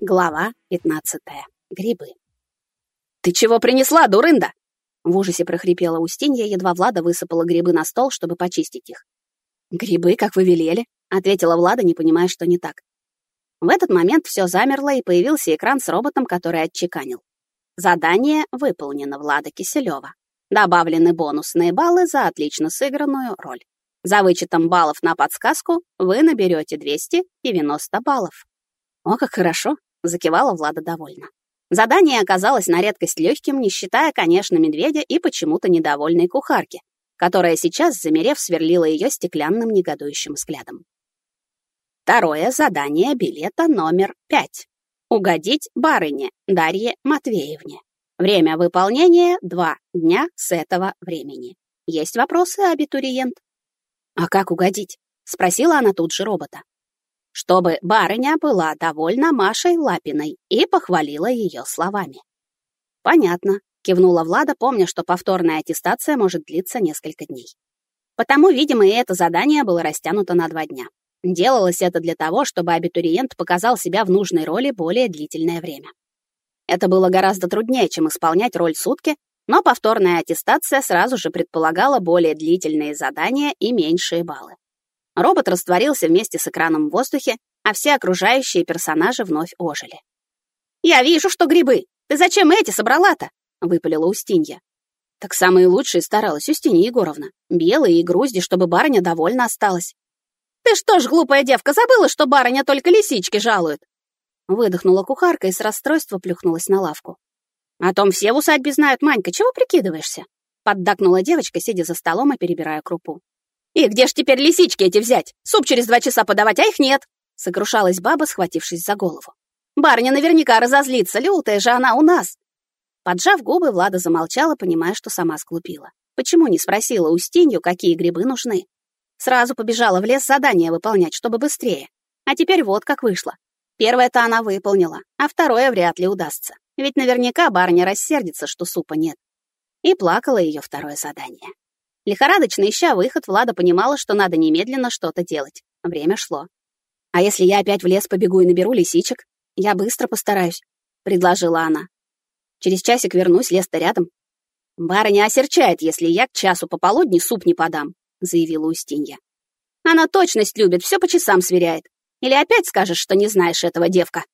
Глава 15. Грибы. «Ты чего принесла, дурында?» В ужасе прохрипела Устинья, едва Влада высыпала грибы на стол, чтобы почистить их. «Грибы, как вы велели», — ответила Влада, не понимая, что не так. В этот момент все замерло, и появился экран с роботом, который отчеканил. Задание выполнено Влада Киселева. Добавлены бонусные баллы за отлично сыгранную роль. За вычетом баллов на подсказку вы наберете 290 баллов. О, как хорошо, закивала Влада довольно. Задание оказалось на редкость легким, не считая, конечно, медведя и почему-то недовольной кухарки, которая сейчас, замерев, сверлила ее стеклянным негодующим взглядом. Второе задание билета номер пять. Угодить барыне Дарье Матвеевне. Время выполнения — два дня с этого времени. Есть вопросы, абитуриент? «А как угодить?» — спросила она тут же робота чтобы барыня была довольна Машей Лапиной и похвалила ее словами. «Понятно», — кивнула Влада, помня, что повторная аттестация может длиться несколько дней. Потому, видимо, и это задание было растянуто на два дня. Делалось это для того, чтобы абитуриент показал себя в нужной роли более длительное время. Это было гораздо труднее, чем исполнять роль сутки, но повторная аттестация сразу же предполагала более длительные задания и меньшие баллы. Робот растворился вместе с экраном в воздухе, а все окружающие персонажи вновь ожили. «Я вижу, что грибы! Ты зачем эти собрала-то?» — выпалила Устинья. Так самые лучшие старалась Устинья Егоровна. Белые и грузди, чтобы барыня довольна осталась. «Ты что ж, глупая девка, забыла, что барыня только лисички жалует?» Выдохнула кухарка и с расстройства плюхнулась на лавку. «О том все в усадьбе знают, Манька, чего прикидываешься?» Поддакнула девочка, сидя за столом и перебирая крупу. «И где ж теперь лисички эти взять? Суп через два часа подавать, а их нет!» Сокрушалась баба, схватившись за голову. «Барыня наверняка разозлится, лютая же она у нас!» Поджав губы, Влада замолчала, понимая, что сама сглупила. Почему не спросила Устинью, какие грибы нужны? Сразу побежала в лес задание выполнять, чтобы быстрее. А теперь вот как вышло. Первое-то она выполнила, а второе вряд ли удастся. Ведь наверняка барыня рассердится, что супа нет. И плакало ее второе задание. Лихорадочно ища выход, Влада понимала, что надо немедленно что-то делать. Время шло. «А если я опять в лес побегу и наберу лисичек? Я быстро постараюсь», — предложила она. «Через часик вернусь, лес-то рядом». «Барыня осерчает, если я к часу пополудни суп не подам», — заявила Устинья. «Она точность любит, все по часам сверяет. Или опять скажешь, что не знаешь этого, девка?»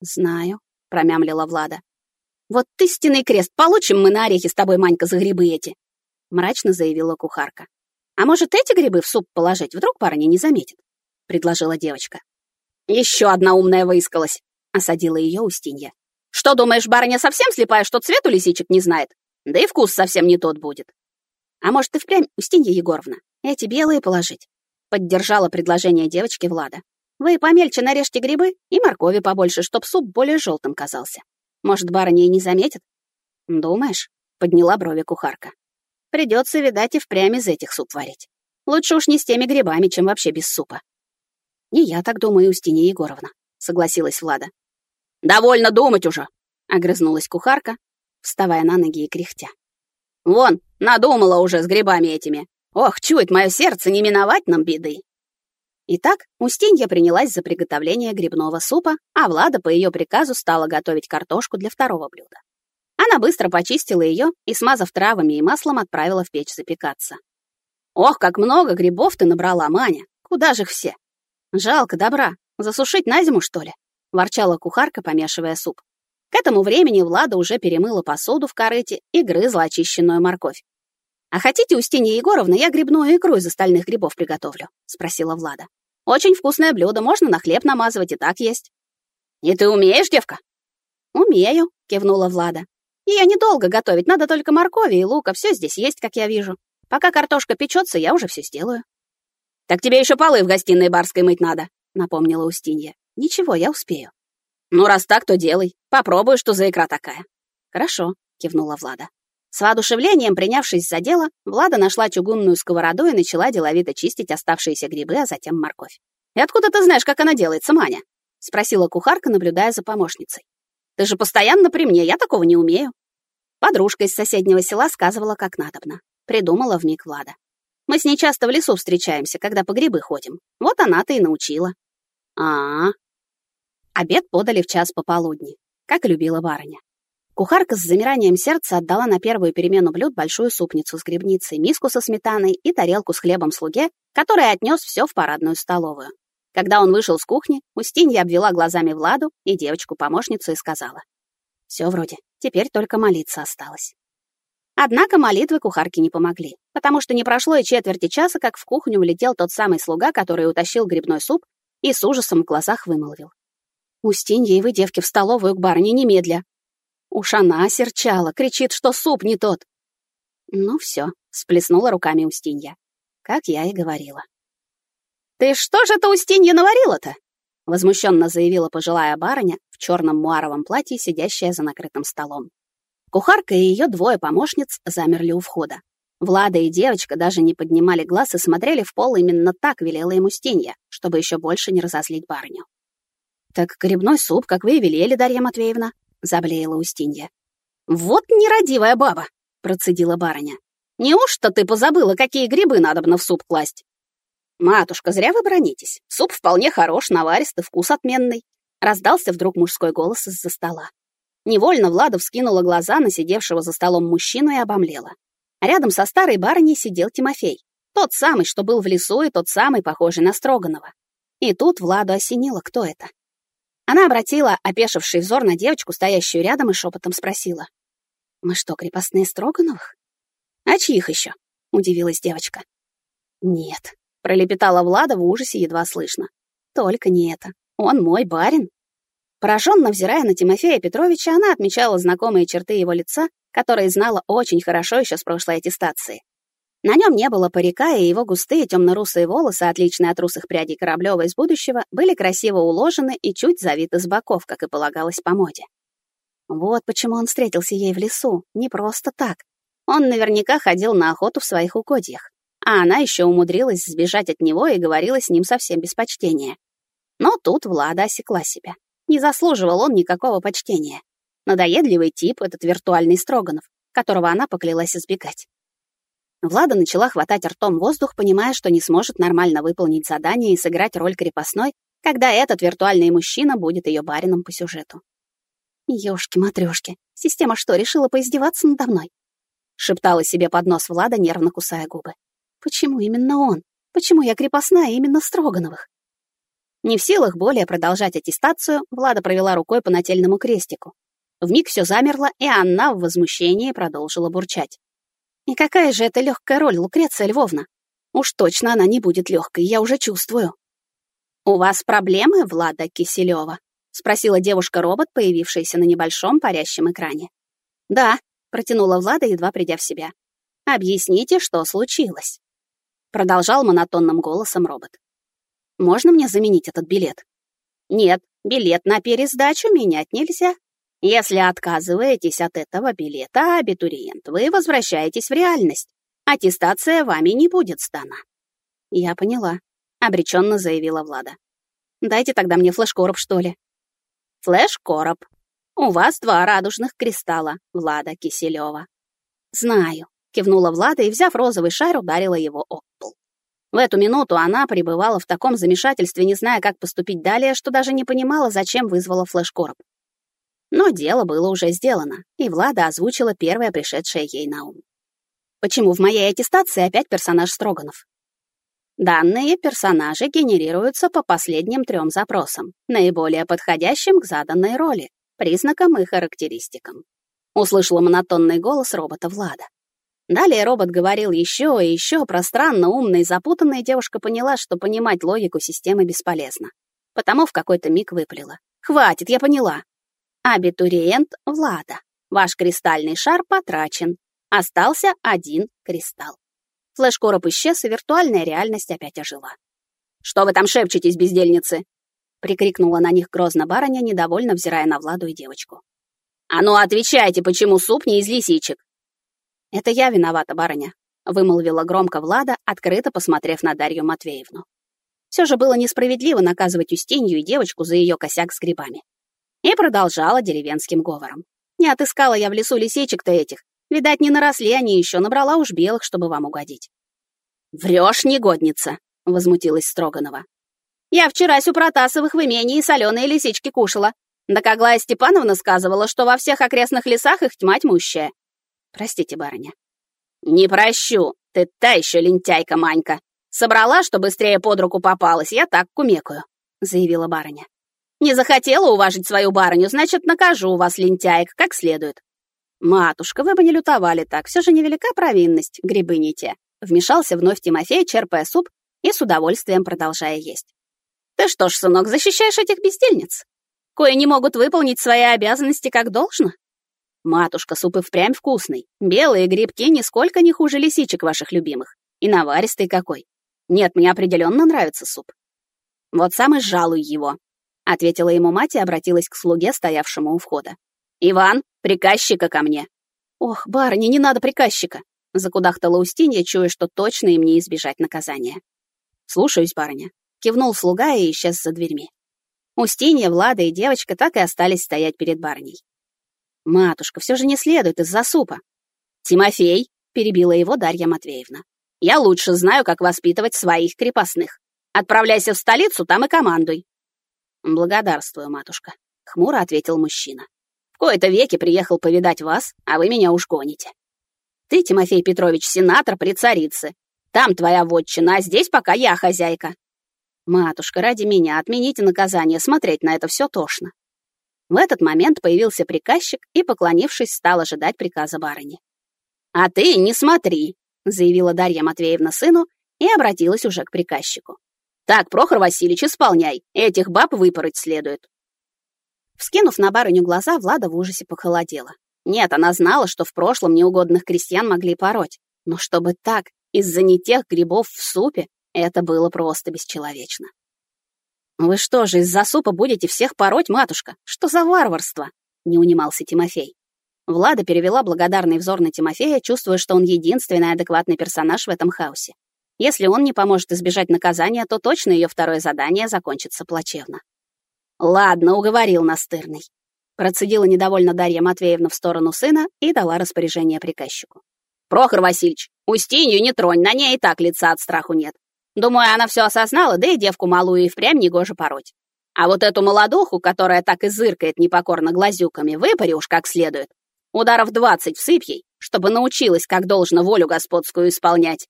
«Знаю», — промямлила Влада. «Вот стены крест, получим мы на орехи с тобой, Манька, за грибы эти. — мрачно заявила кухарка. «А может, эти грибы в суп положить? Вдруг парня не заметит?» — предложила девочка. «Еще одна умная выискалась!» — осадила ее Устинья. «Что думаешь, барыня совсем слепая, что цвет у лисичек не знает? Да и вкус совсем не тот будет». «А может, и впрямь, Устинья Егоровна, эти белые положить?» — поддержала предложение девочки Влада. «Вы помельче нарежьте грибы и моркови побольше, чтоб суп более желтым казался. Может, барыня и не заметит?» «Думаешь?» — подняла брови кухарка. Придется, видать, и впрямь из этих суп варить. Лучше уж не с теми грибами, чем вообще без супа. Не я так думаю, Устинья Егоровна, согласилась Влада. Довольно думать уже, огрызнулась кухарка, вставая на ноги и кряхтя. Вон, надумала уже с грибами этими. Ох, чует мое сердце, не миновать нам беды. Итак, Устинья принялась за приготовление грибного супа, а Влада по ее приказу стала готовить картошку для второго блюда. Быстро почистила ее и, смазав травами и маслом, отправила в печь запекаться. «Ох, как много грибов ты набрала, Маня! Куда же их все? Жалко добра. Засушить на зиму, что ли?» — ворчала кухарка, помешивая суп. К этому времени Влада уже перемыла посуду в корыте и грызла очищенную морковь. «А хотите, Устинья Егоровна, я грибную икру из остальных грибов приготовлю?» — спросила Влада. «Очень вкусное блюдо, можно на хлеб намазывать и так есть». «И ты умеешь, девка?» «Умею», — кивнула Влада. Ее недолго готовить, надо только моркови и лука, все здесь есть, как я вижу. Пока картошка печется, я уже все сделаю. Так тебе еще полы в гостиной барской мыть надо, напомнила Устинья. Ничего, я успею. Ну, раз так, то делай. Попробуй, что за икра такая. Хорошо, кивнула Влада. С воодушевлением, принявшись за дело, Влада нашла чугунную сковороду и начала деловито чистить оставшиеся грибы, а затем морковь. «И откуда ты знаешь, как она делается, Маня?» — спросила кухарка, наблюдая за помощницей. «Ты же постоянно при мне, я такого не умею». Подружка из соседнего села сказывала, как надобно. Придумала вмиг Влада. Мы с ней часто в лесу встречаемся, когда по грибы ходим. Вот она-то и научила. А, -а, Обед подали в час пополудни, как любила барыня. Кухарка с замиранием сердца отдала на первую перемену блюд большую супницу с грибницей, миску со сметаной и тарелку с хлебом слуге, который отнес все в парадную столовую. Когда он вышел с кухни, Устинья обвела глазами Владу и девочку-помощницу и сказала. «Все вроде, теперь только молиться осталось». Однако молитвы кухарке не помогли, потому что не прошло и четверти часа, как в кухню влетел тот самый слуга, который утащил грибной суп и с ужасом в глазах вымолвил. «Устинья и вы, девки, в столовую к барыне немедля, Уж она серчала, кричит, что суп не тот. Ну все, сплеснула руками Устинья. Как я и говорила. «Ты что же это, Устинья, наварила-то?» возмущенно заявила пожилая барыня в черном муаровом платье, сидящая за накрытым столом. Кухарка и ее двое помощниц замерли у входа. Влада и девочка даже не поднимали глаз и смотрели в пол именно так велела им Устинья, чтобы еще больше не разозлить барыню. «Так грибной суп, как вы и велели, Дарья Матвеевна», — заблеяла Устинья. «Вот нерадивая баба!» — процедила барыня. «Неужто ты позабыла, какие грибы надобно в суп класть?» «Матушка, зря вы бронитесь. Суп вполне хорош, наваристый, вкус отменный», — раздался вдруг мужской голос из-за стола. Невольно Влада вскинула глаза на сидевшего за столом мужчину и обомлела. Рядом со старой барыней сидел Тимофей. Тот самый, что был в лесу, и тот самый, похожий на Строганова. И тут Владу осенило, кто это. Она обратила опешивший взор на девочку, стоящую рядом, и шепотом спросила. «Мы что, крепостные Строгановых?» «А чьих еще?» — удивилась девочка. «Нет», — пролепетала Влада в ужасе едва слышно. «Только не это. Он мой барин». Пораженно взирая на Тимофея Петровича, она отмечала знакомые черты его лица, которые знала очень хорошо еще с прошлой аттестации. На нем не было парика, и его густые темно-русые волосы, отличные от русых прядей Кораблёва из будущего, были красиво уложены и чуть завиты с боков, как и полагалось по моде. Вот почему он встретился ей в лесу, не просто так. Он наверняка ходил на охоту в своих угодьях, а она еще умудрилась сбежать от него и говорила с ним совсем без почтения. Но тут Влада осекла себя. Не заслуживал он никакого почтения. Надоедливый тип этот виртуальный Строганов, которого она поклялась избегать. Влада начала хватать ртом воздух, понимая, что не сможет нормально выполнить задание и сыграть роль крепостной, когда этот виртуальный мужчина будет ее барином по сюжету. «Ёшки-матрёшки, система что, решила поиздеваться надо мной?» шептала себе под нос Влада, нервно кусая губы. «Почему именно он? Почему я крепостная именно Строгановых?» Не в силах более продолжать аттестацию, Влада провела рукой по нательному крестику. Вмиг все замерло, и Анна в возмущении продолжила бурчать. И какая же это легкая роль, Лукреция Львовна? Уж точно она не будет легкой, я уже чувствую. «У вас проблемы, Влада Киселева?» — спросила девушка-робот, появившаяся на небольшом парящем экране. «Да», — протянула Влада, едва придя в себя. «Объясните, что случилось?» Продолжал монотонным голосом робот. «Можно мне заменить этот билет?» «Нет, билет на пересдачу менять нельзя. Если отказываетесь от этого билета, абитуриент, вы возвращаетесь в реальность. Аттестация вами не будет сдана. Я поняла, обреченно заявила Влада. Дайте тогда мне флеш-короб, что ли. Флеш-короб. У вас два радужных кристалла, Влада Киселева. Знаю, кивнула Влада и, взяв розовый шар, ударила его об пол. В эту минуту она пребывала в таком замешательстве, не зная, как поступить далее, что даже не понимала, зачем вызвала флеш-короб. Но дело было уже сделано, и Влада озвучила первое пришедшее ей на ум. Почему в моей аттестации опять персонаж Строганов? Данные персонажи генерируются по последним трем запросам, наиболее подходящим к заданной роли, признакам и характеристикам. Услышала монотонный голос робота Влада. Далее робот говорил еще и еще пространно, умно и запутанно, и девушка поняла, что понимать логику системы бесполезно. Потому в какой-то миг выпалила. «Хватит, я поняла. Абитуриент Влада. Ваш кристальный шар потрачен. Остался один кристалл. Флеш-короб исчез, и виртуальная реальность опять ожила. «Что вы там шепчетесь, бездельницы?» прикрикнула на них грозно барыня, недовольно взирая на Владу и девочку. «А ну, отвечайте, почему суп не из лисичек?» «Это я виновата, барыня», — вымолвила громко Влада, открыто посмотрев на Дарью Матвеевну. Все же было несправедливо наказывать Устинью и девочку за ее косяк с грибами. И продолжала деревенским говором. Не отыскала я в лесу лисичек-то этих. Видать, не наросли они еще, набрала уж белых, чтобы вам угодить. «Врешь, негодница!» — возмутилась Строганова. Я вчера у Протасовых в имении соленые лисички кушала. Да Аглая Степановна сказывала, что во всех окрестных лесах их тьма тьмущая. Простите, барыня. Не прощу, ты та еще лентяйка, Манька. Собрала, что быстрее под руку попалась, я так кумекаю, заявила барыня. Не захотела уважить свою барыню, значит, накажу вас, лентяек, как следует. Матушка, вы бы не лютовали так, все же невелика провинность, грибы не те. Вмешался вновь Тимофей, черпая суп и с удовольствием продолжая есть. Ты что ж, сынок, защищаешь этих бездельниц? Кое не могут выполнить свои обязанности как должно? Матушка, суп и впрямь вкусный. Белые грибки нисколько не хуже лисичек ваших любимых. И наваристый какой. Нет, мне определенно нравится суп. Вот сам и жалуй его, ответила ему мать и обратилась к слуге, стоявшему у входа. Иван, приказчика ко мне. Ох, барыня, не надо приказчика, закудахтала Устинья, чуя, что точно им не избежать наказания. Слушаюсь, барыня, Кивнул слуга и исчез за дверьми. Устинья, Влада и девочка так и остались стоять перед барыней. «Матушка, все же не следует из-за супа». «Тимофей», — перебила его Дарья Матвеевна, «я лучше знаю, как воспитывать своих крепостных. Отправляйся в столицу, там и командуй». «Благодарствую, матушка», — хмуро ответил мужчина. «В кои-то веки приехал повидать вас, а вы меня уж гоните. Ты, Тимофей Петрович, сенатор при царице. Там твоя вотчина, а здесь пока я хозяйка. «Матушка, ради меня отмените наказание, смотреть на это все тошно». В этот момент появился приказчик и, поклонившись, стал ожидать приказа барыни. «А ты не смотри», — заявила Дарья Матвеевна сыну и обратилась уже к приказчику. «Так, Прохор Васильевич, исполняй, этих баб выпороть следует». Вскинув на барыню глаза, Влада в ужасе похолодела. Нет, она знала, что в прошлом неугодных крестьян могли пороть, но чтобы так, из-за не тех грибов в супе, это было просто бесчеловечно. «Вы что же, из-за супа будете всех пороть, матушка? Что за варварство?» — не унимался Тимофей. Влада перевела благодарный взор на Тимофея, чувствуя, что он единственный адекватный персонаж в этом хаосе. Если он не поможет избежать наказания, то точно ее второе задание закончится плачевно. «Ладно, уговорил настырный», — процедила недовольно Дарья Матвеевна в сторону сына и дала распоряжение приказчику. «Прохор Васильевич, Устинью не тронь, на ней и так лица от страху нет. Думаю, она все осознала, да и девку малую и впрямь негоже пороть. А вот эту молодуху, которая так и зыркает непокорно глазюками, выпари уж как следует. Ударов двадцать всыпь ей, чтобы научилась, как должно волю господскую исполнять.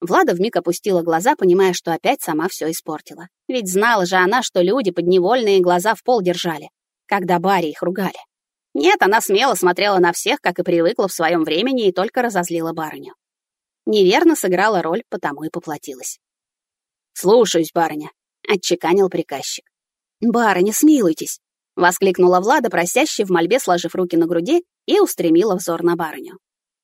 Влада вмиг опустила глаза, понимая, что опять сама все испортила. Ведь знала же она, что люди подневольные глаза в пол держали, когда Барри их ругали. Нет, она смело смотрела на всех, как и привыкла в своем времени, и только разозлила барыню. Неверно сыграла роль, потому и поплатилась. «Слушаюсь, барыня», — отчеканил приказчик. «Барыня, смилуйтесь», — воскликнула Влада, просяще в мольбе сложив руки на груди, и устремила взор на барыню.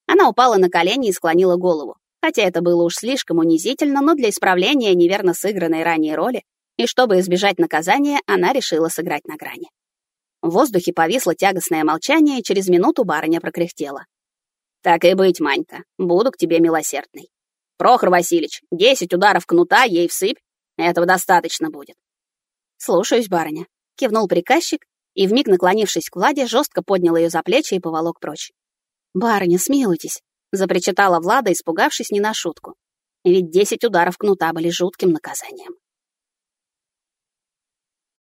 Она упала на колени и склонила голову, хотя это было уж слишком унизительно, но для исправления неверно сыгранной ранее роли и чтобы избежать наказания, она решила сыграть на грани. В воздухе повисло тягостное молчание, и через минуту барыня прокряхтела. Так и быть, Манька, буду к тебе милосердный. Прохор Васильевич, десять ударов кнута ей всыпь, этого достаточно будет. Слушаюсь, барыня, кивнул приказчик и, вмиг наклонившись к Владе, жестко поднял ее за плечи и поволок прочь. «Барыня, смилуйтесь», — запричитала Влада, испугавшись не на шутку. Ведь десять ударов кнута были жутким наказанием.